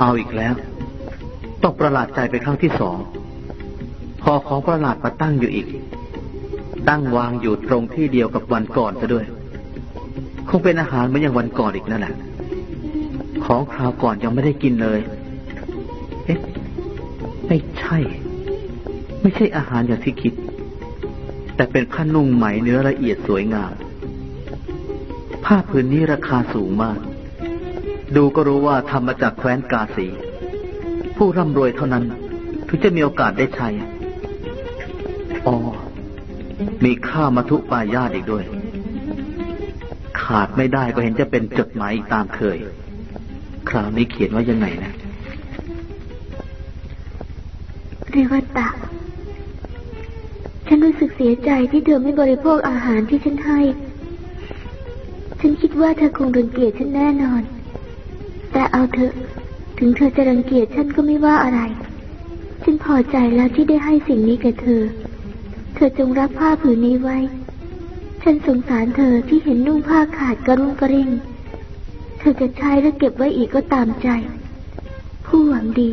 เอาอีกแล้ว ต้องประหลาดใจไปครั้งที่สองพอของประหลาดมาตั้งอยู่อีก ตั้งวางอยู่ตรงที่เดียวกับวันก่อนซะด้วย คงเป็นอาหารเหมือนอย่างวันก่อนอีกนั่นแหละของคราวก่อนยังไม่ได้กินเลย เอ๊ะ ไม่ใช่ ไม่ใช่อาหารอย่างที่คิด แต่เป็นผ้านุ่งไหมเนื้อละเอียดสวยงาม ผ้าผืนนี้ราคาสูงมาก ดูก็รู้ว่าทำมาจากแคว้นกาสี ผู้ร่ำรวยเท่านั้น ถึงจะมีโอกาสได้ใช้อ๋อมีข้ามาทุปายาตอีกด้วย ขาดไม่ได้ก็เห็นจะเป็นจดหมายตามเคย คราวนี้เขียนว่ายังไงนะเรวัตะ ฉันรู้สึกเสียใจที่เธอไม่บริโภคอาหารที่ฉันให้ ฉันคิดว่าเธอคงรังเกียจฉันแน่นอน แต่เอาเถอะ ถึงเธอจะรังเกียจฉันก็ไม่ว่าอะไร ฉันพอใจแล้วที่ได้ให้สิ่งนี้แก่เธอ เธอจงรับผ้าผืนนี้ไว้ ฉันสงสารเธอที่เห็นนุ่งผ้าขาดกระรุ่งกระริ่ง เธอจะใช้และเก็บไว้อีกก็ตามใจ ผู้หวังดี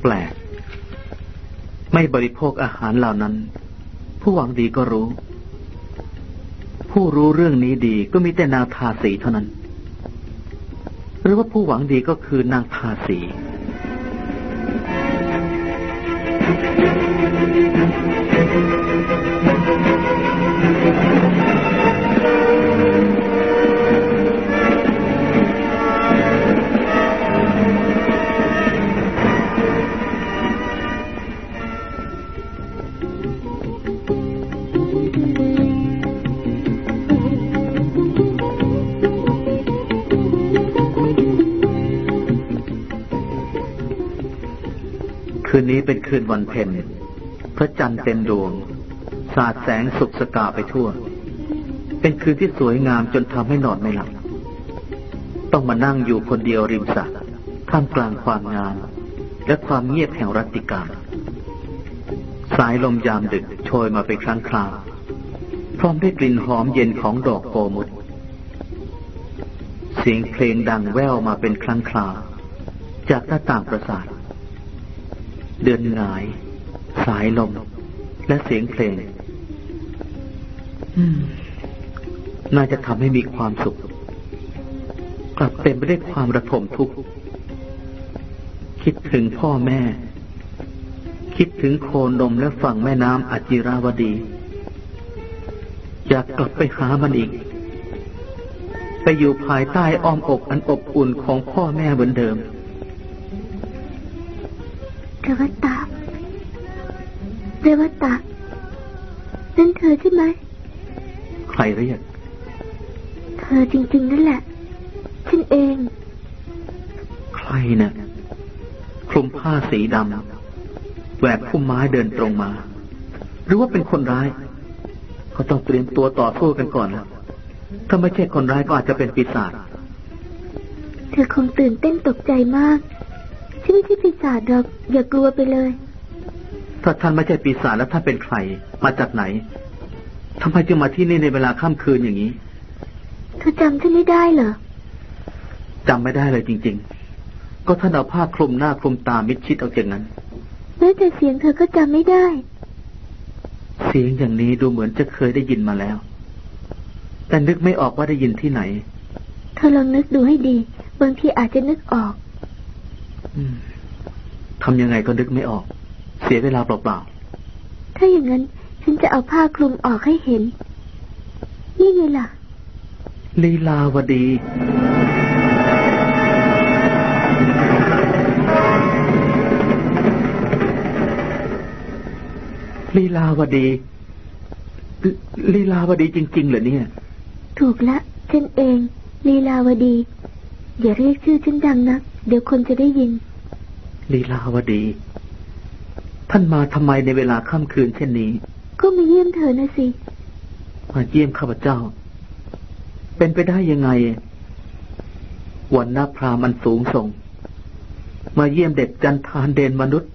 แปลก ไม่บริโภคอาหารเหล่านั้น ผู้หวังดีก็รู้ ผู้รู้เรื่องนี้ดีก็มีแต่นาทาสีเท่านั้น หรือว่าผู้หวังดีก็คือนางทาสี นนี้เป็นคืนวันเพ็ญพระจันทร์เต็มดวง สาดแสงสุกสกาไปทั่ว เป็นคืนที่สวยงามจนทำให้นอนไม่หลับ ต้องมานั่งอยู่คนเดียวริมสระท่ามกลางความงาม และความเงียบแห่งรัตติการสายลมยามดึกโชยมาเป็นครั้งคราวพร้อมด้วยกลิ่นหอมเย็นของดอกโกมุดเสียงเพลงดังแว่วมาเป็นครั้งคราวจากหน้าต่างปราสาท เดือนหงาย สายลม และเสียงเพลงอืมน่าจะทำให้มีความสุข กลับเต็มไปด้วยความระทมทุกข์ คิดถึงพ่อแม่ คิดถึงโคนมและฝั่งแม่น้ำอจิราวดี อยากกลับไปหามันอีก ไปอยู่ภายใต้อ้อมอกอันอบอุ่นของพ่อแม่เหมือนเดิมเร วัตตาเรวัตตานั่นเธอใช่ไหม ใครเรียก เธอจริงๆนั่นแหละ ฉันเอง ใครนะ่ะคลุมผ้าสีดำแหวกพุ่มไม้เดินตรงมา หรือว่าเป็นคนร้าย ก็ต้องเตรียมตัวต่อสู้กันก่อนแล้วถ้าไม่ใช่คนร้ายก็อาจจะเป็นปีศาจ เธอคงตื่นเต้นตกใจมาก ฉันไม่ใช่ปีศาจหรอกอย่ากลัวไปเลย ถ้าท่านไม่ใช่ปีศาจแล้วท่านเป็นใคร มาจากไหนทำไมจึงมาที่นี่ในเวลาค่ำคืนอย่างนี้เธอจำฉันไม่ได้เหรอจำไม่ได้เลยจริง ๆ ก็ท่านเอาผ้าคลุมหน้าคลุมตามิดชิดเอาอย่างนั้นแม้แต่เสียงเธอก็จำไม่ได้ เสียงอย่างนี้ดูเหมือนจะเคยได้ยินมาแล้ว แต่นึกไม่ออกว่าได้ยินที่ไหน เธอลองนึกดูให้ดี บางทีอาจจะนึกออกอืม ทำยังไงก็นึกไม่ออก เสียเวลาเปล่าถ้าอย่างนั้น ฉันจะเอาผ้าคลุมออกให้เห็น นี่ไงล่ะๆลีลาวดีลีลาวดีลลีลาวดีจริงๆเหรอเนี่ย ถูกละ ฉันเอง ลีลาวดี อย่าเรียกชื่อฉันดังนะ เดี๋ยวคนจะได้ยิน ลีลาวดี ท่านมาทำไมในเวลาค่ำคืนเช่นนี้ ก็มาเยี่ยมเธอนะสิ มาเยี่ยมข้าพเจ้า เป็นไปได้ยังไง วรรณะพราหมณ์อันสูงส่ง มาเยี่ยมเด็กจันทานเดนมนุษย์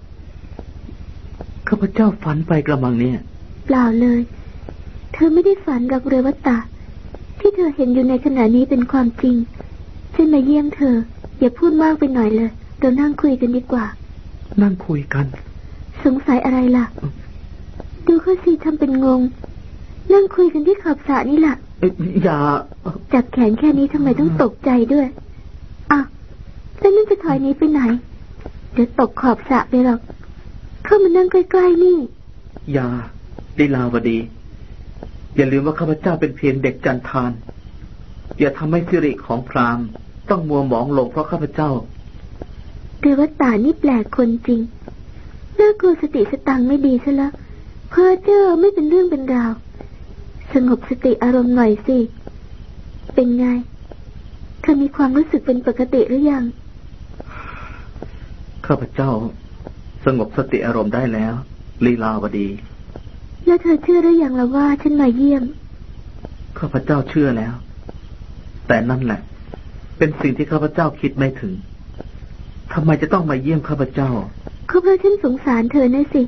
ข้าพเจ้าฝันไปกระมังเนี่ย เปล่าเลย เธอไม่ได้ฝันหรอกเรวัตตาที่เธอเห็นอยู่ในขณะนี้เป็นความจริงฉันมาเยี่ยมเธอ อย่าพูดมากไปหน่อยเลย เรานั่งคุยกันดีกว่า นั่งคุยกัน สงสัยอะไรล่ะ ดูเขาสิทำเป็นงง นั่งคุยกันที่ขอบสระนี่แหละเอ้ยอย่า จับแขนแค่นี้ทำไมต้องตกใจด้วยอะแล้วนั่นจะถอยหนี้ไปไหน เดี๋ยวตกขอบสระไปหรอก เข้ามานั่งใกล้ๆนี่ อย่าลีลาวดี อย่าลืมว่าข้าพเจ้าเป็นเพียงเด็กจันทาน อย่าทำให้สิริของพราหมณ์ ต้องมัวหมองลงเพราะข้าพเจ้าเรวัตตานี่แปลกคนจริงน่ากลัวสติสตังค์ไม่ดีซะละเพ้อเจ้อไม่เป็นเรื่องเป็นราว สงบสติอารมณ์หน่อยสิ เป็นไงเธอมีความรู้สึกเป็นปกติหรือยัง ข้าพเจ้า สงบสติอารมณ์ได้แล้ว ลีลาวดี แล้วเธอเชื่อหรือยังละว่าฉันมาเยี่ยม ข้าพเจ้าเชื่อแล้ว แต่นั่นแหละ เป็นสิ่งที่ข้าพเจ้าคิดไม่ถึงทำไมจะต้องมาเยี่ยมข้าพเจ้าก็เพราะฉันสงสารเธอนะสิ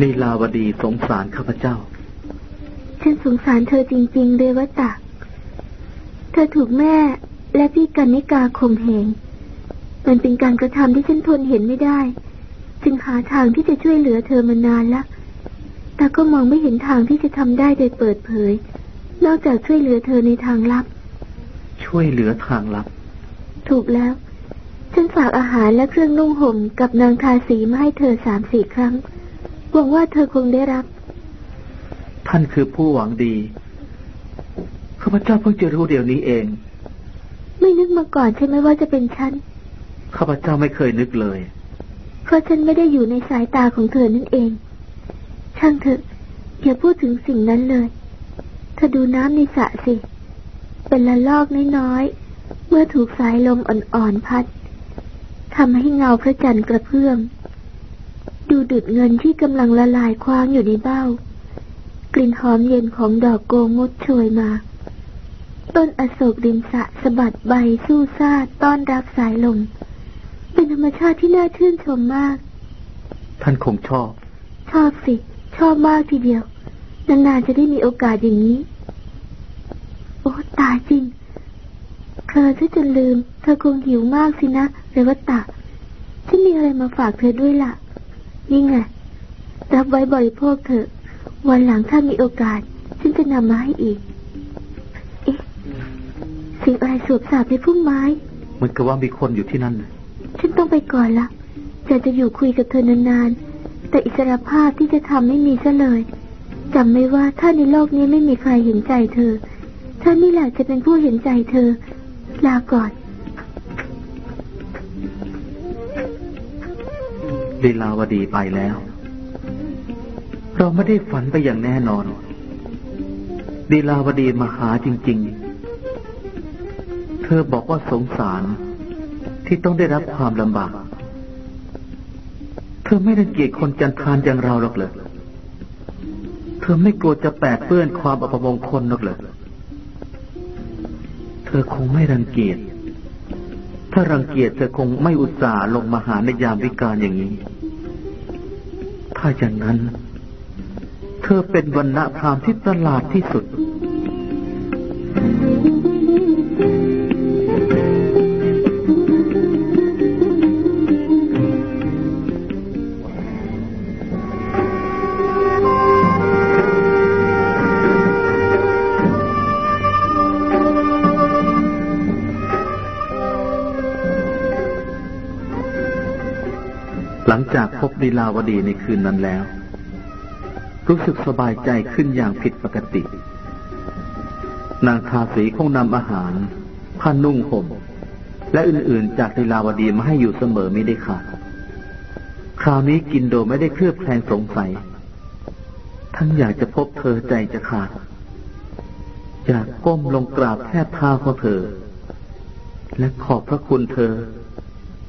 ลีลาวดีสงสารข้าพเจ้า ฉันสงสารเธอจริง ๆ เรวตะ เธอถูกแม่และพี่กันนิกาข่มเหง มันเป็นการกระทำที่ฉันทนเห็นไม่ได้ จึงหาทางที่จะช่วยเหลือเธอมานานละแต่ก็มองไม่เห็นทางที่จะทำได้โดยเปิดเผย นอกจากช่วยเหลือเธอในทางลับ ช่วยเหลือทางลับ ถูกแล้ว ฉันฝากอาหารและเครื่องนุ่งห่มกับนางทาสีมาให้เธอสามสี่ครั้งหวังว่าเธอคงได้รับ ท่านคือผู้หวังดีข้าพเจ้าเพิ่งจะรู้เดี๋ยวนี้เอง ไม่นึกมาก่อนใช่ไหมว่าจะเป็นฉัน ข้าพเจ้าไม่เคยนึกเลย เพราะฉันไม่ได้อยู่ในสายตาของเธอนั่นเอง ช่างเถอะอย่าพูดถึงสิ่งนั้นเลยเธอดูน้ำในสระสิ เป็นละลอกน้อยๆ เมื่อถูกสายลมอ่อนๆพัดทำให้เงาพระจันทร์กระเพื่อม ดูดุดเงินที่กำลังละลายคว้างอยู่ในเบ้า กลิ่นหอมเย็นของดอกโกงดโชยมา ต้นอโศกริมสะสะบัดใบสู้ซาดต้อนรับสายลม เป็นธรรมชาติที่น่าชื่นชมมาก ท่านคงชอบ ชอบสิ ชอบมากทีเดียวนานๆจะได้มีโอกาสอย่างนี้ โอ้ตายจริง เธอซะจนลืม เธอคงหิวมากสินะเรวัตตะฉันมีอะไรมาฝากเธอด้วยล่ะ นี่ไง รับไว้บริโภคเถอะ วันหลังถ้ามีโอกาส ฉันจะนำมาให้อีก เอ๊ะ สิ่งอะไรสวบสาบในพุ่มไม้เหมันก็ว่ามีคนอยู่ที่นั่นน่ะฉัน ต้องไปก่อนละจะจะอยู่คุยกับเธอนานๆ แต่อิสรภาพที่จะทำไม่มีซะเลยจำไว้ว่าถ้าในโลกนี้ไม่มีใครเห็นใจเธอฉันนี่แหละจะเป็นผู้เห็นใจเธอ ลาก่อนลีลาวดีไปแล้ว เราไม่ได้ฝันไปอย่างแน่นอนลีลาวดีมาหาจริง ๆ เธอบอกว่าสงสาร ที่ต้องได้รับความลำบาก เธอไม่รังเกียจคนจันทานอย่างเราหรอกเหรอเธอไม่กลัวจะแปดเปื้อนความอัปมงคลหรอกเหรอเธอคงไม่รังเกียจ ถ้ารังเกียจเธอคงไม่อุตส่าห์ลงมาหาในยามวิกาลอย่างนี้ ถ้าอย่างนั้น เธอเป็นวันณะพรามที่ตลาดที่สุด หลังจากพบลีลาวดีในคืนนั้นแล้ว รู้สึกสบายใจขึ้นอย่างผิดปกติ นางทาสีคงนำอาหารผ้านุ่งห่ม และอื่นๆ จากลีลาวดีมาให้อยู่เสมอไม่ได้ขาดคราวนี้กินโดยไม่ได้เคลือบแคลงสงสัยทั้งอยากจะพบเธอใจจะขาด อยากก้มลงกราบแทบเท้าของเธอ และขอบพระคุณเธอ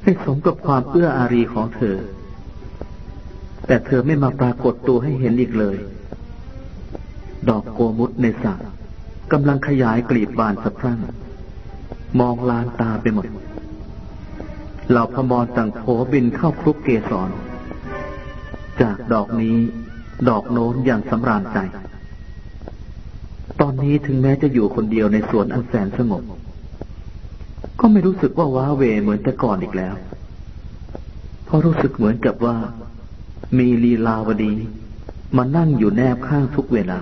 ให้สมกับความเอื้ออารีของเธอ แต่เธอไม่มาปรากฏตัวให้เห็นอีกเลย ดอกโกมุตในสระกำลังขยายกลีบบานสะพรั่ง มองลานตาไปหมด เหล่าพมรต่างโผบินเข้าคลุกเกสร จากดอกนี้ ดอกโน้นอย่างสำราญใจ ตอนนี้ถึงแม้จะอยู่คนเดียวในสวนอันแสนสงบ ก็ไม่รู้สึกว่าว้าเวเหมือนแต่ก่อนอีกแล้ว เพราะรู้สึกเหมือนกับว่า มีลีลาวดีมานั่งอยู่แนบข้างทุกเวลา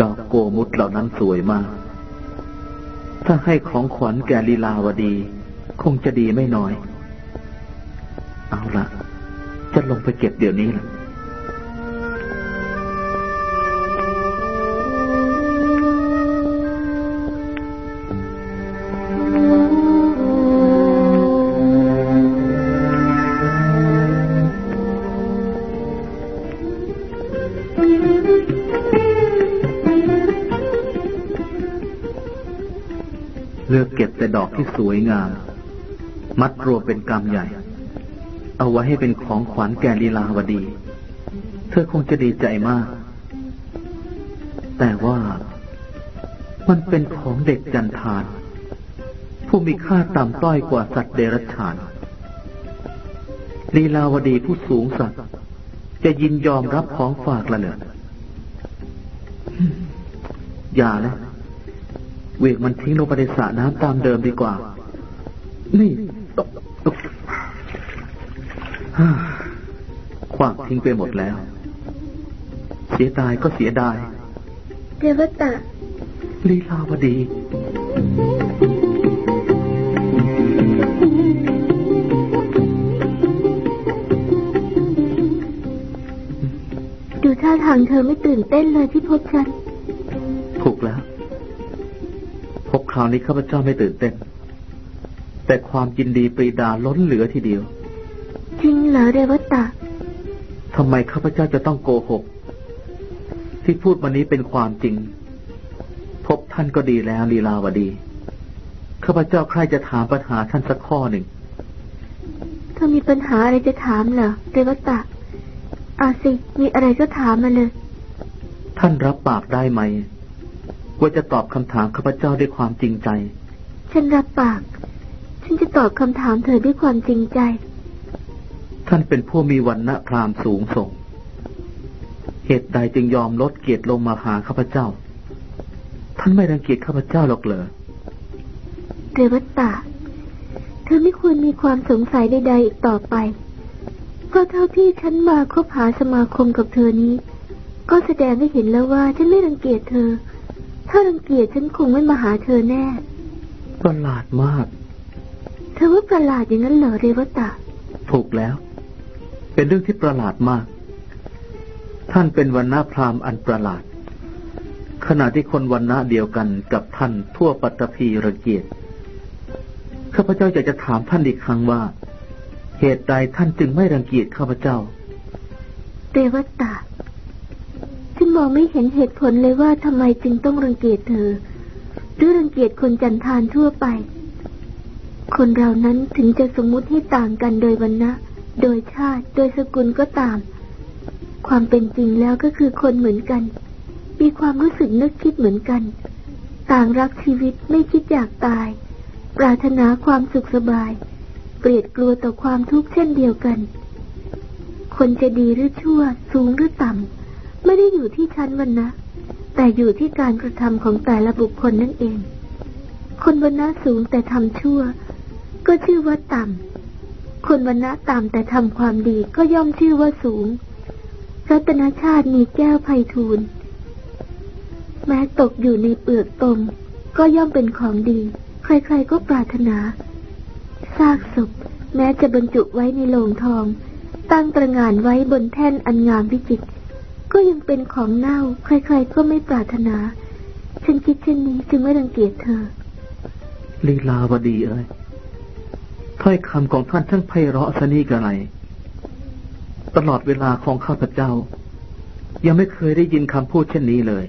ดอกโกมุตเหล่านั้นสวยมาก ถ้าให้ของขวัญแก่ลีลาวดี คงจะดีไม่น้อย เอาละจะลงไปเก็บเดี๋ยวนี้ล่ะ ที่สวยงาม มัดรวมเป็นกำใหญ่ เอาไว้ให้เป็นของขวัญแก่ลีลาวดี เธอคงจะดีใจมาก แต่ว่ามันเป็นของเด็กจันทาน ผู้มีค่าต่ำต้อยกว่าสัตว์เดรัจฉานลีลาวดีผู้สูงสักจะยินยอมรับของฝากละเหรออย่าเลย เวกมันทิ้งลงไปในสระน้ำตามเดิมดีกว่า นี่ตกตกขวางทิ้งไปหมดแล้ว เสียดายก็เสียดายเทวตะลีลาวดีดูท่าทางเธอไม่ตื่นเต้นเลยที่พบฉัน ถูกแล้วพ บคราวนี้ข้าพเจ้าไม่ตื่นเต้น แต่ความยินดีปรีดาล้นเหลือทีเดียว จริงเหรอเรวตะทำไมข้าพเจ้าจะต้องโกหก ที่พูดมานี้เป็นความจริง พบท่านก็ดีแล้วลีลาวดี ข้าพเจ้าใครจะถามปัญหาท่านสักข้อหนึ่งเธอมีปัญหาอะไรจะถามเหรอเรวตะเอาสิ มีอะไรก็ถามมาเลย ท่านรับปากได้ไหม ว่าจะตอบคำถามข้าพเจ้าด้วยความจริงใจ ฉันรับปาก ฉันจะตอบคำถามเธอด้วยความจริงใจ ท่านเป็นผู้มีวันณะพรามสูงส่ง เหตุใดจึงยอมลดเกียรติลงมาหาข้าพเจ้า ท่านไม่รังเกียจข้าพเจ้าหรอกเหรอเรวตะเธอไม่ควรมีความสงสัยใด ๆ อีกต่อไป เพราะเท่าที่ฉันมาคบหาสมาคมกับเธอนี้ ก็แสดงให้เห็นแล้วว่าฉันไม่รังเกียจเธอ ถ้ารังเกียจฉันคงไม่มาหาเธอแน่ ประหลาดมาก เธอว่าประหลาดอย่างนั้นเหรอเรวตะ ถูกแล้ว เป็นเรื่องที่ประหลาดมาก ท่านเป็นวันณะพราหมณ์อันประหลาด ขณะที่คนวันณะเดียวกันกับท่านทั่วปัตตภีระเกียรติข้าพเจ้าอยากจะถามท่านอีกครั้งว่า เหตุใดท่านจึงไม่รังเกียจข้าพเจ้า เรวตะฉัน มองไม่เห็นเหตุผลเลยว่าทำไมจึงต้องรังเกียจเธอ หรือรังเกียจคนจันทานทั่วไป คนเรานั้นถึงจะสมมุติให้ต่างกันโดยวันนะโดยชาติ โดยสกุลก็ตาม ความเป็นจริงแล้วก็คือคนเหมือนกัน มีความรู้สึกนึกคิดเหมือนกัน ต่างรักชีวิตไม่คิดอยากตาย ปรารถนาความสุขสบาย เกลียดกลัวต่อความทุกข์เช่นเดียวกัน คนจะดีหรือชั่ว สูงหรือต่ำ ไม่ได้อยู่ที่ชั้นวันนะแต่อยู่ที่การกระทำของแต่ละบุคคลนั่นเอง คนวันนะสูงแต่ทำชั่ว ก็ชื่อว่าต่ำคนวันนะต่ำแต่ทำความดีก็ย่อมชื่อว่าสูง รัตนชาติมีแก้วไพฑูรย์แม้ตกอยู่ในเปลือกตม ก็ย่อมเป็นของดี ใครๆก็ปรารถนาซากศพแม้จะบรรจุไว้ในโลงทอง ตั้งตระหง่านไว้บนแท่นอันงามวิจิตร ก็ยังเป็นของเน่า ใครๆก็ไม่ปรารถนา ฉันคิดเช่นนี้จึงไม่รังเกียจเธอ ลีลาวดีเอ้ยถ้อยคำของท่านช่างไพเราะสนีกระไร ตลอดเวลาของข้าพเจ้า ยังไม่เคยได้ยินคำพูดเช่นนี้เลย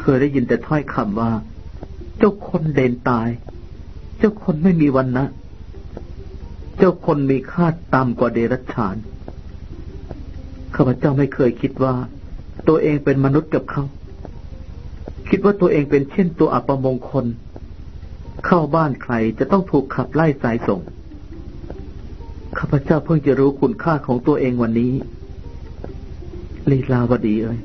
เคยได้ยินแต่ถ้อยคำว่า เจ้าคนเด่นตาย เจ้าคนไม่มีวันนะ เจ้าคนมีค่าต่ำกว่าเดรัจฉาน ข้าพเจ้าไม่เคยคิดว่า ตัวเองเป็นมนุษย์กับเขา คิดว่าตัวเองเป็นเช่นตัวอัปมงคล เข้าบ้านใครจะต้องถูกขับไล่สายส่ง ข้าพเจ้าเพิ่งจะรู้คุณค่าของตัวเองวันนี้ ลีลาวดีเอ้ย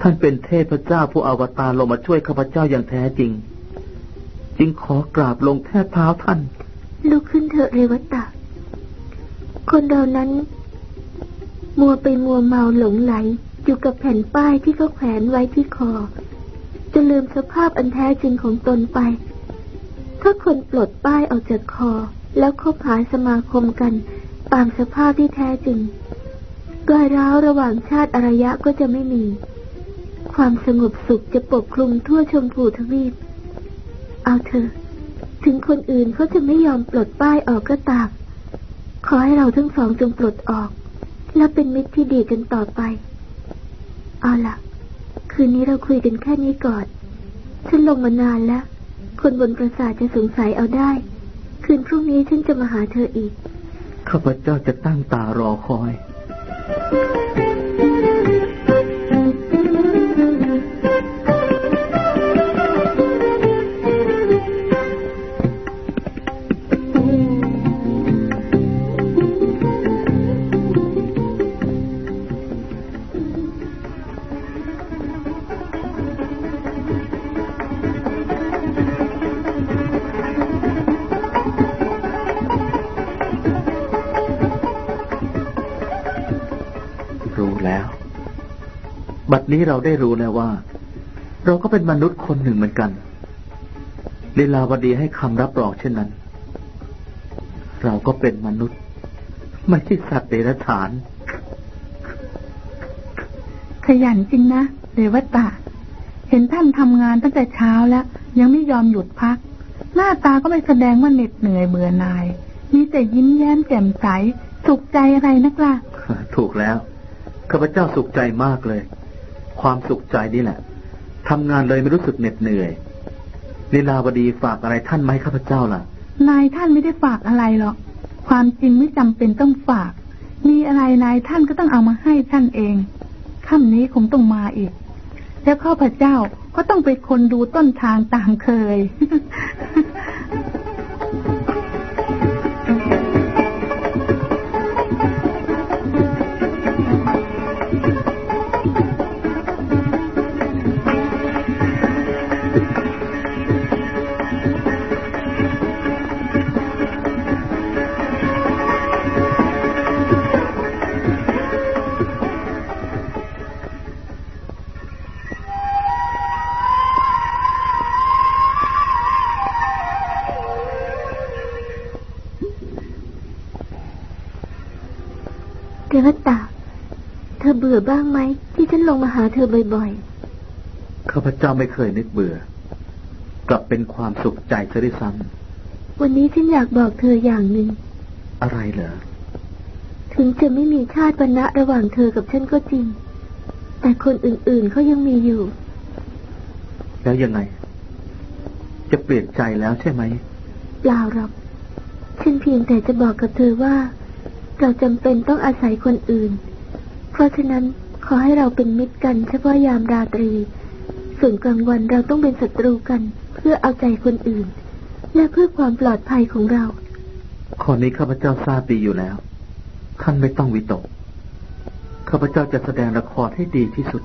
ท่านเป็นเทพเจ้าผู้อวตารลงมาช่วยข้าพเจ้าอย่างแท้จริง จึงขอกราบลงแทบเท้าท่านลุกขึ้นเถอะเรวตะคนเรานั้น มัวไปมัวเมาหลงไหล อยู่กับแผ่นป้ายที่เขาแขวนไว้ที่คอ จะลืมสภาพอันแท้จริงของตนไป ถ้าคนปลดป้ายออกจากคอ แล้วคบหาสมาคมกัน ตามสภาพที่แท้จริงรอยร้าวระหว่างชาติอารยะก็จะไม่มี ความสงบสุขจะปกคลุมทั่วชมพูทวีป เอาเถอะถึงคนอื่นเขาจะไม่ยอมปลดป้ายออกก็ตาม ขอให้เราทั้งสองจงปลดออก และเป็นมิตรที่ดีกันต่อไป เอาล่ะ คืนนี้เราคุยกันแค่นี้ก่อน ฉันลงมานานแล้ว คนบนปราสาทจะสงสัยเอาได้ คืนพรุ่งนี้ฉันจะมาหาเธออีก ข้าพเจ้าจะตั้งตารอคอย นี้เราได้รู้แล้วว่า เราก็เป็นมนุษย์คนหนึ่งเหมือนกันลีลาวดีให้คำรับรองเช่นนั้น เราก็เป็นมนุษย์ไม่ใช่สัตว์เดรัจฉาน ขยันจริงนะเรวตะเห็นท่านทำงานตั้งแต่เช้าแล้ว ยังไม่ยอมหยุดพัก หน้าตาก็ไม่แสดงว่าเหน็ดเหนื่อยเบื่อหน่าย มีแต่ยิ้มแย้มแจ่มใส สุขใจอะไรนักล่ะ ถูกแล้วข้าพเจ้าสุขใจมากเลย ความสุขใจนี่แหละทำงานเลยไม่รู้สึกเหน็ดเหนื่อยลีลาวดีฝากอะไรท่านไหมข้าพเจ้าล่ะ นายท่านไม่ได้ฝากอะไรหรอก ความจริงไม่จำเป็นต้องฝาก มีอะไรนายท่านก็ต้องเอามาให้ท่านเองค่ำนี้คงต้องมาอีก แล้วข้าพเจ้าก็ต้องเป็นคนดูต้นทางตามเคย งมาหาเธอบ่อยข้าพเจ้าไม่เคยนึกเบื่อ กลับเป็นความสุขใจซะด้วยซ้ๆวันนี้ฉันอยากบอกเธออย่างหนึ่งำอะไรเหรอ ถึงจะไม่มีชาติวรรณะระหว่างเธอกับฉันก็จริง แต่คนอื่นๆเขายังมีอยู่ แล้วยังไง จะเปลี่ยนใจแล้วใช่ไหมเปล่าหรอก ฉันเพียงแต่จะบอกกับเธอว่า เราจำเป็นต้องอาศัยคนอื่น เพราะฉะนั้น ขอให้เราเป็นมิตรกันเฉพาะยามราตรี ส่วนกลางวันเราต้องเป็นศัตรูกันเพื่อเอาใจคนอื่น และเพื่อความปลอดภัยของเรา ข้อนี้ข้าพเจ้าทราบดีอยู่แล้ว ท่านไม่ต้องวิตก ข้าพเจ้าจะแสดงละครให้ดีที่สุด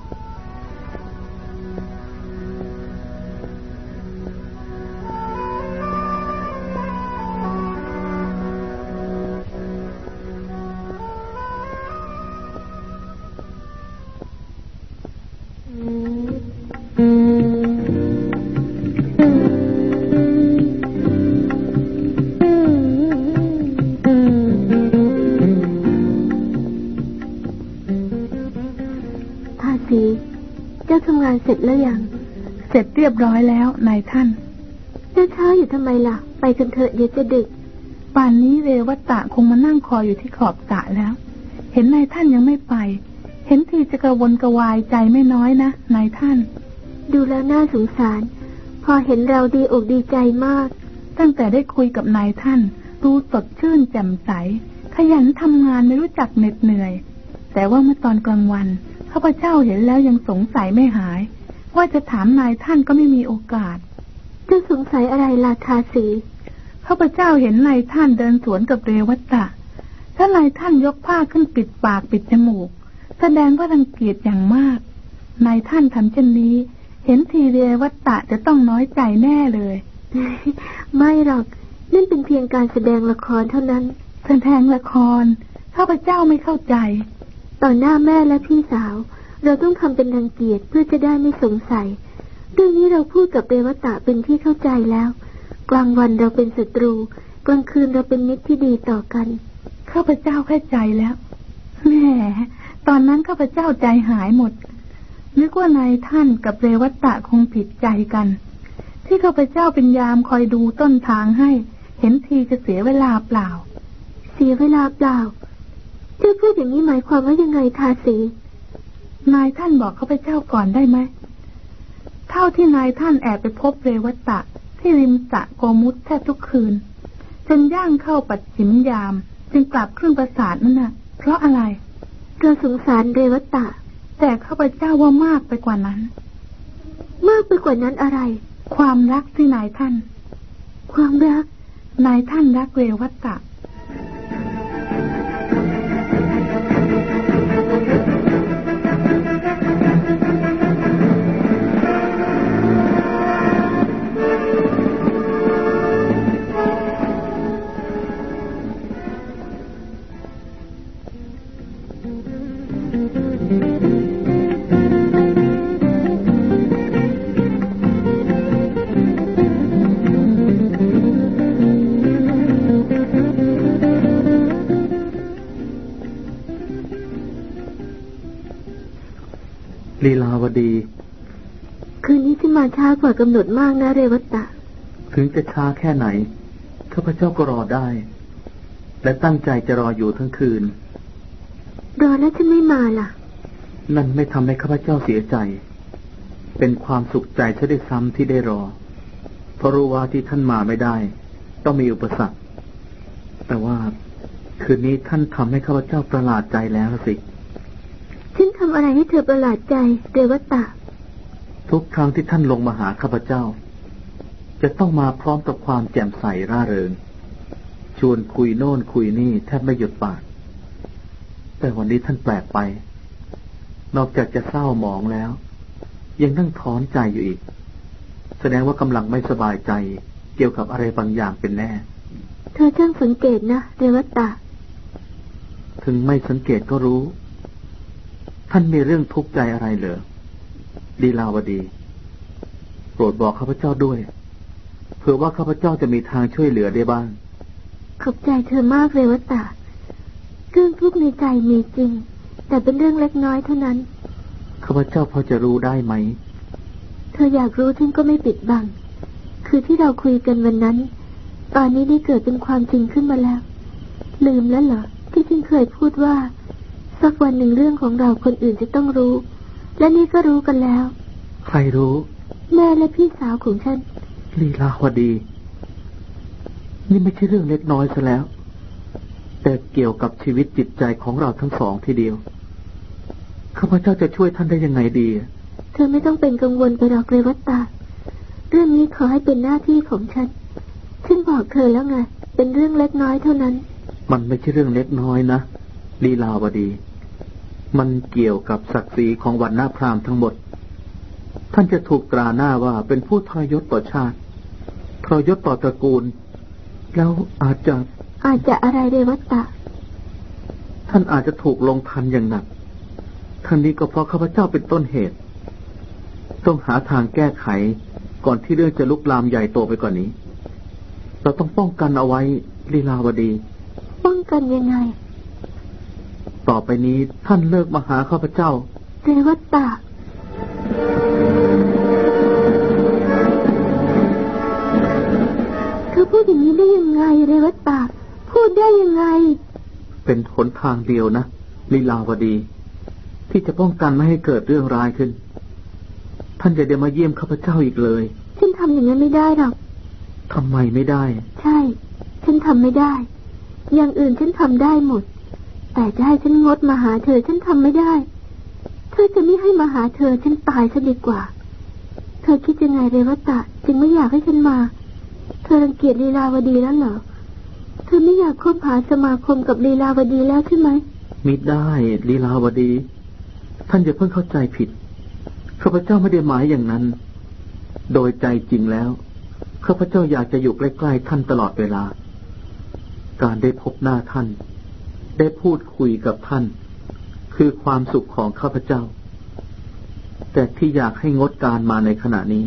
ำงานเสร็จแล้วยัง เสร็จเรียบร้อยแล้วนายท่านเจ้าช้าอยู่ทำไมล่ะ ไปกันเถอะเดี๋ยวจะดึก ป่านนี้เรวัตตะคงมานั่งคอยอยู่ที่ขอบสระแล้ว เห็นนายท่านยังไม่ไป เห็นทีจะกระวนกระวายใจไม่น้อยนะนายท่าน ดูแล้วน่าสงสาร พอเห็นเราดีอกดีใจมาก ตั้งแต่ได้คุยกับนายท่าน รู้สดชื่นแจ่มใส ขยันทำงานไม่รู้จักเหน็ดเหนื่อย แต่ว่าเมื่อตอนกลางวันข้าพเจ้าเห็นแล้วยังสงสัยไม่หาย ว่าจะถามนายท่านก็ไม่มีโอกาส จะสงสัยอะไรล่ะทาสีข้าพเจ้าเห็นนายท่านเดินสวนกับเรวัตตะถ้านายท่านยกผ้าขึ้นปิดปากปิดจมูก แสดงว่ารังเกียจอย่างมาก นายท่านทำเช่นนี้ เห็นทีเรวัตตะจะต้องน้อยใจแน่เลย ไม่หรอก นั่นเป็นเพียงการแสดงละครเท่านั้นแสดงละครข้าพเจ้าไม่เข้าใจ ต่อหน้าแม่และพี่สาว เราต้องทำเป็นรังเกียจเพื่อจะได้ไม่สงสัย เรื่องนี้เราพูดกับเรวตะเป็นที่เข้าใจแล้ว กลางวันเราเป็นศัตรู กลางคืนเราเป็นมิตรที่ดีต่อกันข้าพเจ้าเข้าใจแล้วแม่ตอนนั้นข้าพเจ้าใจหายหมด นึกว่านายท่านกับเรวัตตะคงผิดใจกัน ที่ข้าพเจ้าเป็นยามคอยดูต้นทางให้ เห็นทีจะเสียเวลาเปล่า เสียเวลาเปล่าเจ้าพูดอย่างนี้หมายความว่ายังไงทาสี นายท่านบอกข้าพเจ้าก่อนได้ไหม เท่าที่นายท่านแอบไปพบเรวัตตะ ที่ริมสะโกมุตแทบทุกคืน จนย่างเข้าปัดฉิมยาม จึงกลับครึ่งประสาทนั่นน่ะ เพราะอะไรเราสงสารเรวัตตะ แต่ข้าพเจ้าว่ามากไปกว่านั้น มากไปกว่านั้นอะไร ความรักที่นายท่าน ความรัก นายท่านรักเรวัตตะาวดี คืนนี้ที่มาช้ากว่ากำหนดมากนะเรวัตตะ ถึงจะช้าแค่ไหนข้าพเจ้าก็รอได้ และตั้งใจจะรออยู่ทั้งคืน รอแล้วฉันไม่มาล่ะ นั่นไม่ทำให้ข้าพเจ้าเสียใจ เป็นความสุขใจฉันได้ซ้ำที่ได้รอ เพราะรู้ว่าที่ท่านมาไม่ได้ ต้องมีอุปสรรค แต่ว่าคืนนี้ท่านทำให้ข้าพเจ้าประหลาดใจแล้วสิ ฉันทำอะไรให้เธอประหลาดใจเรวตะ ทุกครั้งที่ท่านลงมาหาข้าพเจ้า จะต้องมาพร้อมกับความแจ่มใสร่าเริง ชวนคุยโน่นคุยนี่แทบไม่หยุดปาก แต่วันนี้ท่านแปลกไป นอกจากจะเศร้าหมองแล้ว ยังนั่งถอนใจอยู่อีก แสดงว่ากำลังไม่สบายใจเกี่ยวกับอะไรบางอย่างเป็นแน่ เธอช่างสังเกตนะเรวตะ ถึงไม่สังเกตก็รู้ ท่านมีเรื่องทุกข์ใจอะไรเหรอดีลาวดี โปรดบอกข้าพเจ้าด้วยเผื่อว่าข้าพเจ้าจะมีทางช่วยเหลือได้บ้าง ขอบใจเธอมากเลยวตาเรื่องทุกข์ในใจมีจริง แต่เป็นเรื่องเล็กน้อยเท่านั้น ข้าพเจ้าพอจะรู้ได้ไหม เธออยากรู้ฉันก็ไม่ปิดบัง คือที่เราคุยกันวันนั้น ตอนนี้ได้เกิดเป็นความจริงขึ้นมาแล้ว ลืมแล้วเหรอที่ฉันเคยพูดว่า สักวันหนึ่งเรื่องของเราคนอื่นจะต้องรู้ และนี่ก็รู้กันแล้ว ใครรู้ แม่และพี่สาวของฉัน ลีลาวดี นี่ไม่ใช่เรื่องเล็กน้อยซะแล้ว แต่เกี่ยวกับชีวิตจิตใจของเราทั้งสองทีเดียวข้าพเจ้าจะช่วยท่านได้ยังไงดี เธอไม่ต้องเป็นกังวลไปหรอกเลยวัตตา เรื่องนี้ขอให้เป็นหน้าที่ของฉัน ฉันบอกเธอแล้วไง เป็นเรื่องเล็กน้อยเท่านั้น มันไม่ใช่เรื่องเล็กน้อยนะ ลีลาวดี มันเกี่ยวกับศักดิ์ศรีของวันหน้าพราหมณ์ทั้งหมด ท่านจะถูกตราหน้าว่าเป็นผู้ทรยศต่อชาติทรยศต่อตระกูล แล้วอาจจะ อาจจะอะไรเดวัตตะ ท่านอาจจะถูกลงทันอย่างหนักทั้งนี้ก็เพราะข้าพเจ้าเป็นต้นเหตุ ต้องหาทางแก้ไขก่อนที่เรื่องจะลุกลามใหญ่โตไปกว่านนี้ เราต้องป้องกันเอาไว้ลีลาวดี ป้องกันยังไง ต่อไปนี้ท่านเลิกมาหาข้าพเจ้าเรวัตตาเธอพูดอย่างนี้ได้ยังไงเรวัตตาพูดได้ยังไง เป็นหนทางเดียวนะลีลาวดี ที่จะป้องกันไม่ให้เกิดเรื่องร้ายขึ้น ท่านจะเดี๋ยวมาเยี่ยมข้าพเจ้าอีกเลยฉันทำอย่างนั้นไม่ได้หรอกทำไมไม่ได้ ใช่ ฉันทำไม่ได้ อย่างอื่นฉันทำได้หมด แต่จะให้ฉันงดมาหาเธอฉันทำไม่ได้ เธอจะไม่ให้มาหาเธอฉันตายซะดีกว่า เธอคิดยังไงเรวตะจึงไม่อยากให้ฉันมา เธอรังเกียจลีลาวดีแล้วเหรอ เธอไม่อยากคบหาสมาคมกับลีลาวดีแล้วใช่ไหมมิได้ลีลาวดี ท่านอย่าเพิ่งเข้าใจผิดข้าพเจ้าไม่ได้หมายอย่างนั้น โดยใจจริงแล้วข้าพเจ้าอยากจะอยู่ใกล้ๆท่านตลอดเวลา การได้พบหน้าท่าน ได้พูดคุยกับท่าน คือความสุขของข้าพเจ้า แต่ที่อยากให้งดการมาในขณะนี้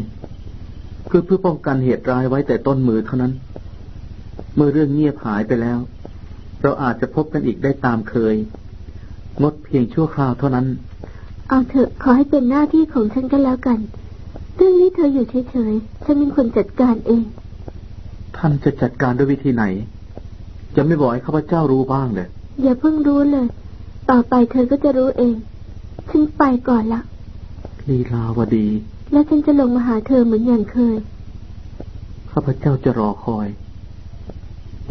คือเพื่อป้องกันเหตุร้ายไว้แต่ต้นมือเท่านั้น เมื่อเรื่องเงียบหายไปแล้ว เราอาจจะพบกันอีกได้ตามเคย งดเพียงชั่วคราวเท่านั้น เอาเถอะขอให้เป็นหน้าที่ของฉันก็แล้วกันเรื่องนี้เธออยู่เฉยๆ ฉันเป็นคนจัดการเอง ท่านจะจัดการด้วยวิธีไหน จะไม่บอกให้ข้าพเจ้ารู้บ้างเลย อย่าเพิ่งรู้เลย ต่อไปเธอก็จะรู้เอง ฉันไปก่อนละลีลาวดี แล้วฉันจะลงมาหาเธอเหมือนอย่างเคย ข้าพเจ้าจะรอคอย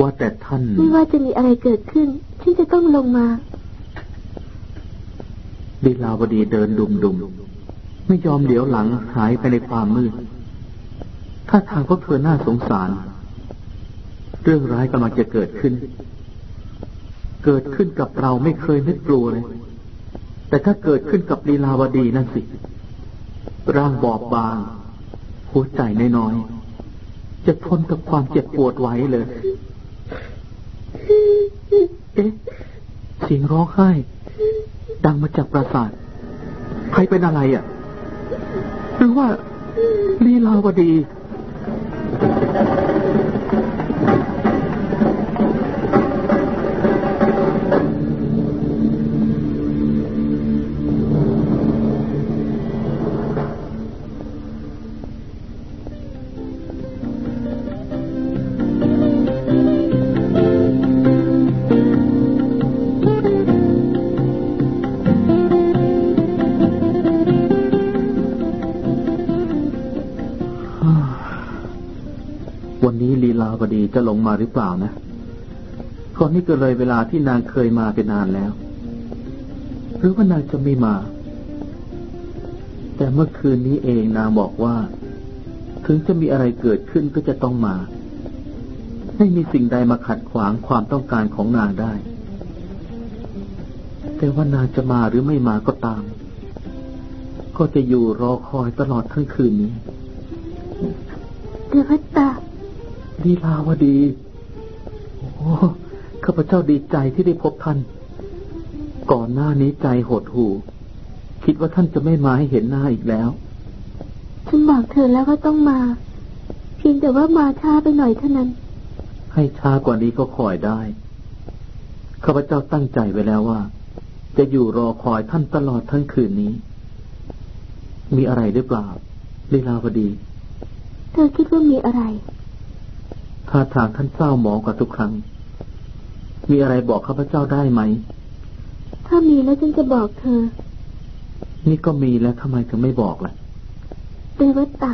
ว่าแต่ท่าน ไม่ว่าจะมีอะไรเกิดขึ้น ฉันจะต้องลงมาลีลาวดีเดินดุมดุมๆไม่ยอมเหลียวหลังหายไปในความมืดถ้าทางพวกเธอน่าสงสาร เรื่องร้ายกำลังจะเกิดขึ้น เกิดขึ้นกับเราไม่เคยนึกกลัวเลย แต่ถ้าเกิดขึ้นกับลีลาวดีนั่นสิ ร่างบอบบาง หัวใจน้อยๆ จะทนกับความเจ็บปวดไหวเลย เอ๊ะ เสียงร้องไห้ ดังมาจากปราสาท ใครเป็นอะไรอะ หรือว่าลีลาวดี ลีลาวดีจะลงมาหรือเปล่านะก่อนนี้ก็เลยเวลาที่นางเคยมาเป็นนานแล้ว หรือว่านางจะไม่มา แต่เมื่อคืนนี้เองนางบอกว่า ถึงจะมีอะไรเกิดขึ้นก็จะต้องมา ไม่มีสิ่งใดมาขัดขวางความต้องการของนางได้ แต่ว่านางจะมาหรือไม่มาก็ตาม ก็จะอยู่รอคอยตลอดทั้งคืนนี้เดวัตตา ลีลาวดี โอ้ข้าพเจ้าดีใจที่ได้พบท่าน ก่อนหน้านี้ใจหดหู่ คิดว่าท่านจะไม่มาให้เห็นหน้าอีกแล้ว ฉันบอกเธอแล้วว่าต้องมา เพียงแต่ว่ามาช้าไปหน่อยเท่านั้น ให้ช้ากว่านี้ก็คอยได้ ข้าพเจ้าตั้งใจไว้แล้วว่า จะอยู่รอคอยท่านตลอดทั้งคืนนี้ มีอะไรหรือเปล่าลีลาวดี เธอคิดว่ามีอะไร ท่าทางท่านเศร้าหมองกว่าทุกครั้ง มีอะไรบอกข้าพเจ้าได้ไหม ถ้ามีแล้วฉันจะบอกเธอ นี่ก็มีแล้วทำไมถึงไม่บอกล่ะเดวัตตา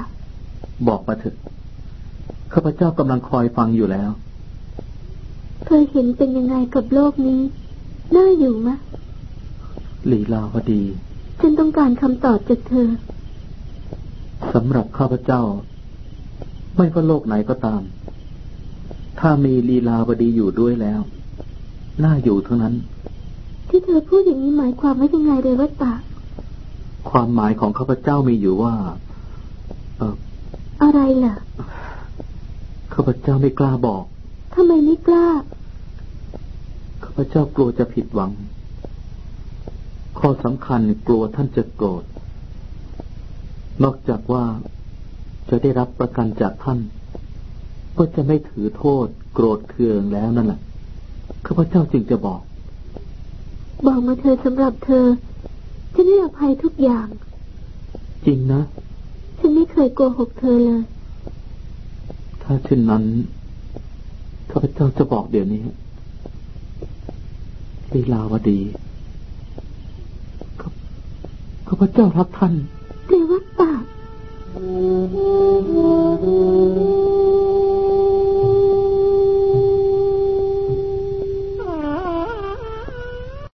บอกมาเถอะข้าพเจ้ากำลังคอยฟังอยู่แล้ว เธอเห็นเป็นยังไงกับโลกนี้ น่าอยู่มะลีลาวดี ฉันต้องการคำตอบจากเธอสำหรับข้าพเจ้า ไม่ว่าโลกไหนก็ตาม ถ้ามีลีลาวดีอยู่ด้วยแล้ว น่าอยู่ทั้งนั้น ที่เธอพูดอย่างนี้หมายความว่ายังไงเดวัตตาความหมายของข้าพเจ้ามีอยู่ว่า เอออะไรล่ะข้าพเจ้าไม่กล้าบอกทำไมไม่กล้าข้าพเจ้ากลัวจะผิดหวัง ข้อสำคัญกลัวท่านจะโกรธนอกจากว่าจะได้รับประกันจากท่าน ก็จะไม่ถือโทษ โกรธเคืองแล้วนั่นแหละข้าพเจ้าจึงจะบอก บอกมาเธอสำหรับเธอฉันให้อภัยทุกอย่าง จริงนะ ฉันไม่เคยโกหกเธอเลย ถ้าเช่นนั้นข้าพเจ้าจะบอกเดี๋ยวนี้ลีลาวดีข้าข้าพเจ้ารักท่านเดวัตตาเ